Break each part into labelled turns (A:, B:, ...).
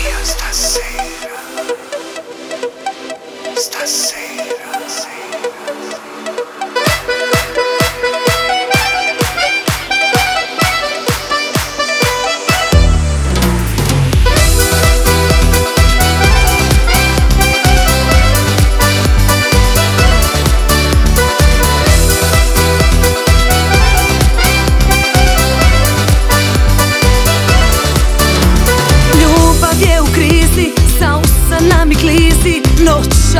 A: Dias da Ceia.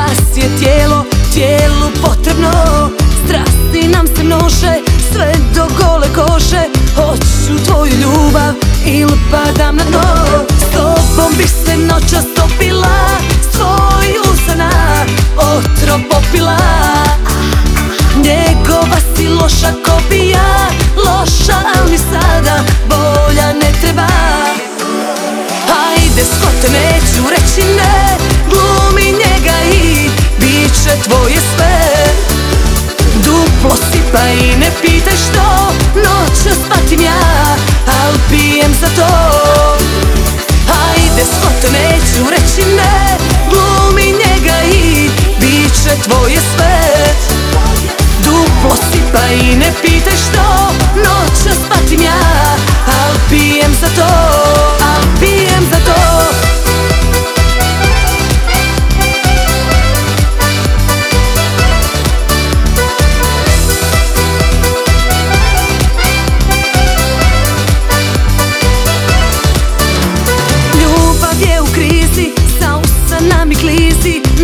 A: Noćas je tijelo, tijelu potrebno. Strasti nam se množe, sve do gole kože. Hoću tvoju ljubav ili padam na dno. S tobom bi se noćas topila S tvojih usana otrov popila pijem za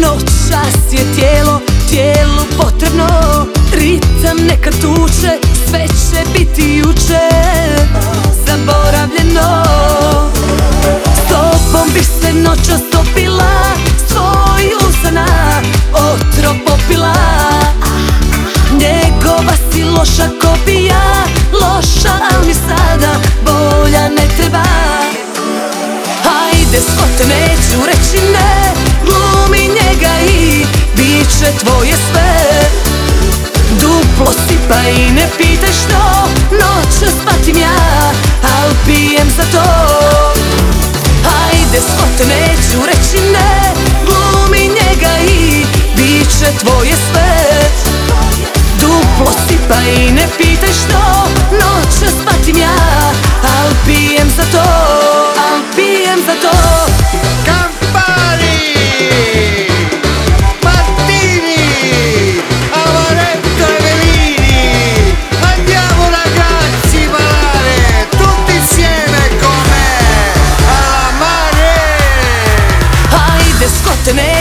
A: Noćas je tijelo, tijelu potrebno. Ritam neka tuče, sve će biti juče. Zaboravljeno S tobom bi se noćas topila S tvojih usana otrov popila Njegova si loša kopija Loša, al mi sada bolja ne treba. Ajde skote tvoje sve. Duplo sipa i ne pitaj što Noća spatim ja, al pijem za to. Ajde skote neću reći ne Glumi njega i bit će tvoje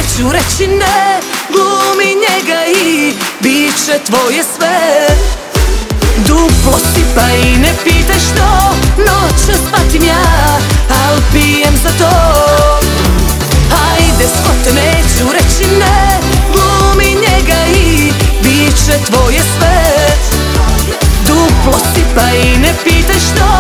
A: skote neću reći ne Glumi njega i bit će tvoje sve. Duplo sipa i ne pitaj što Noća spatim ja, al pijem za to. Ajde skote neću reći ne Glumi njega i bit će tvoje sve. Duplo sipa i ne pitaj što